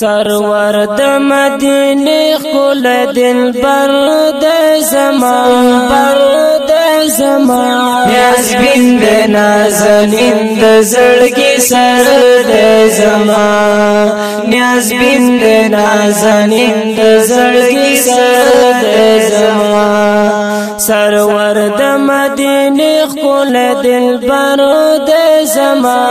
سرور د مدینه خپل دل بر د زما بر د زما یاس بند نازنین د زړګي سر د زما یاس بند نازنین د زړګي سر د زما سرور مدینه خپل دلبر د زما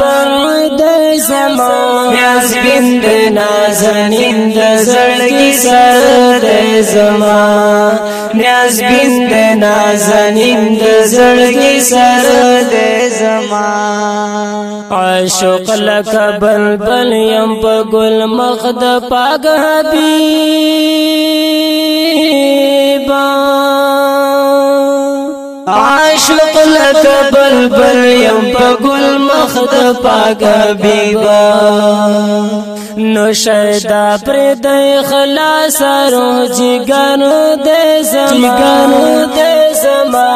پر د زما یا سپند نازنین د زړګي سر د زما نیاز بند نازنین د زړګي سر د زما عاشق لک بلبل يم په ګل مخ د پاګ حبيبا عاشق لک بلبل یم په ګل مخ د پاک بیبا نو شیدا پر د خلاص روح جګر دې زما دې زما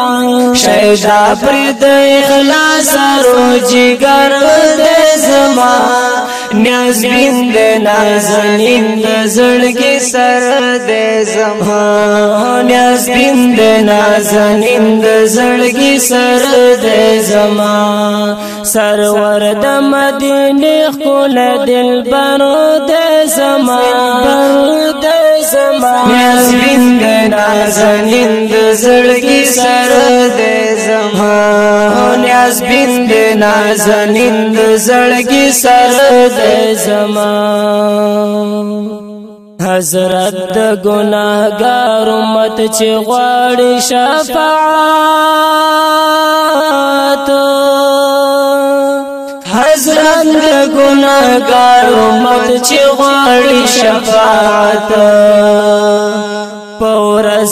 شیدا پر د خلاص روح جګر دې زما نیازبین د نازنین د زړګي سر د زما نیازبین د نازنین د زړګي سر د زما سرور د مدینه خپل دلبر د زما د زما نیازبین د نازنین د زړګي سر د زما نیازبین دی نازنین د زړګي سره د زمان حضرت د ګناهګار امت چې غواړي شفاعت حضرت د ګناهګار امت چې غواړي شفاعت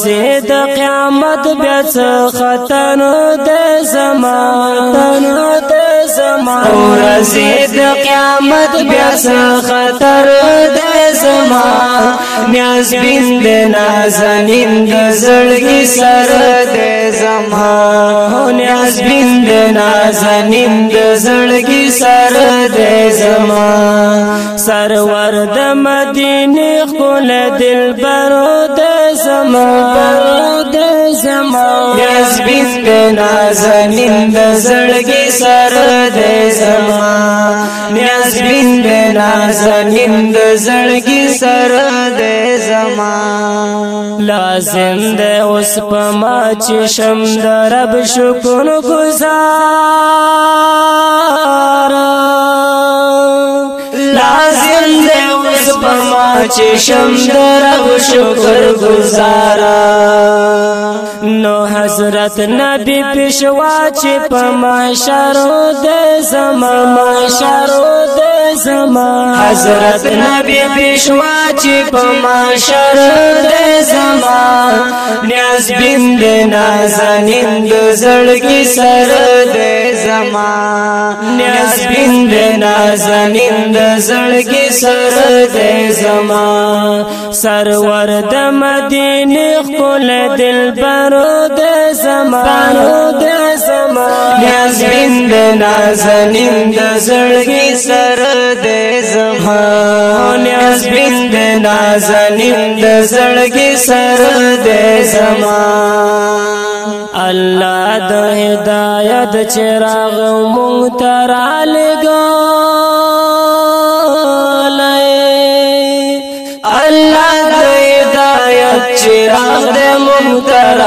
رسید قیامت بیا څه ختن د زمان د زمان رسید قیامت بیا څه خطر د زمان نیاز بند نازنین د زړګي سر د زمان نیاز بند نازنین د زړګي سر د زمان سرور د مدینه خپل دلبرو زما د زما یزبین بنا زمین د زړګي سر د زما یزبین بنا زمین د زړګي سر د زما لازم د اوس په ما چې شم د رب شکر گزار لازم سپما چې شم درو شکر گزارا نو حضرت نبی پښوا چې پما شرو د زما ما شرو د زما حضرت نبی پښوا چې پما شرو د زما نیاز بند نازنین د زړګي سر ده زما نیاز بند نازنین د زړګي سر دې زما سرور د مدینه خپل دلبر دې زما دې زما نیاز بند نازنین د زړګي سر دې زما نیاز بند نازنین د زړګي سر دې زما الله د هدایت چراغ مونږ تر الله د هدایت چراغ دې مونږ تر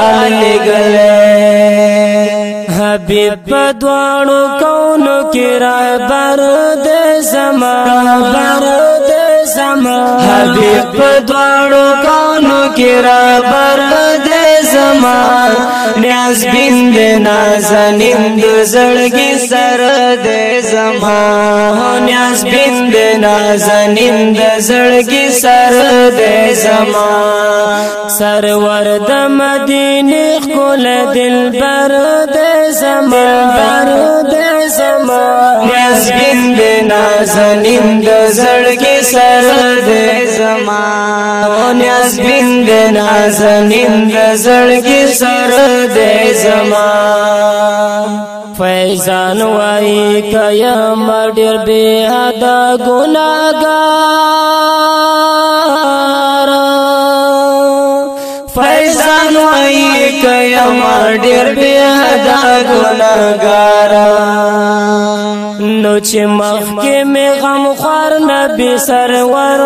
حبیب پدوانو کونو کی رهبر دې زما رهبر دې زما حبیب پدوانو کونو کی رهبر زما نیاز بند نازنین د زړګي سر دې زما نیاز بند نازنین د زړګي سر دې زما سرور د مدینه خپل دلبر دې زما بر دې زما نیاز بند نازنین د زړګي سر دې زما یاسمین د نازنین د زړګي سر د زما فیضان وای کیا مډر به ادا ګناګار فیضان وای کیا مډر به ادا ګناګار نو چې مخ کې مې غم خور نبی سرور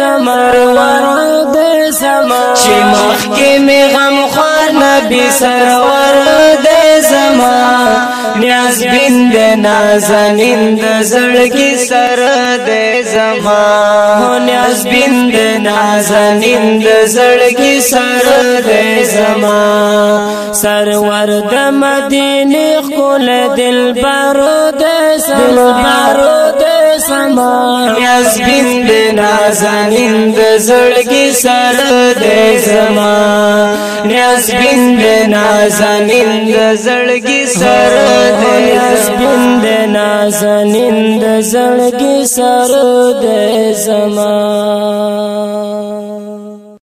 سمر ورد سمر چې مخکې می غم خور نبی سرور د زما نیاز بند نازنین د زړګي سر د زما نیاز بند نازنین د زړګي سر د زما سرور د مدینه خپل دلبر د زما سما یزبین د نازنین د زړګي سره د زما یزبین د نازنین د زړګي سره د یزبین د نازنین د زړګي سره د زما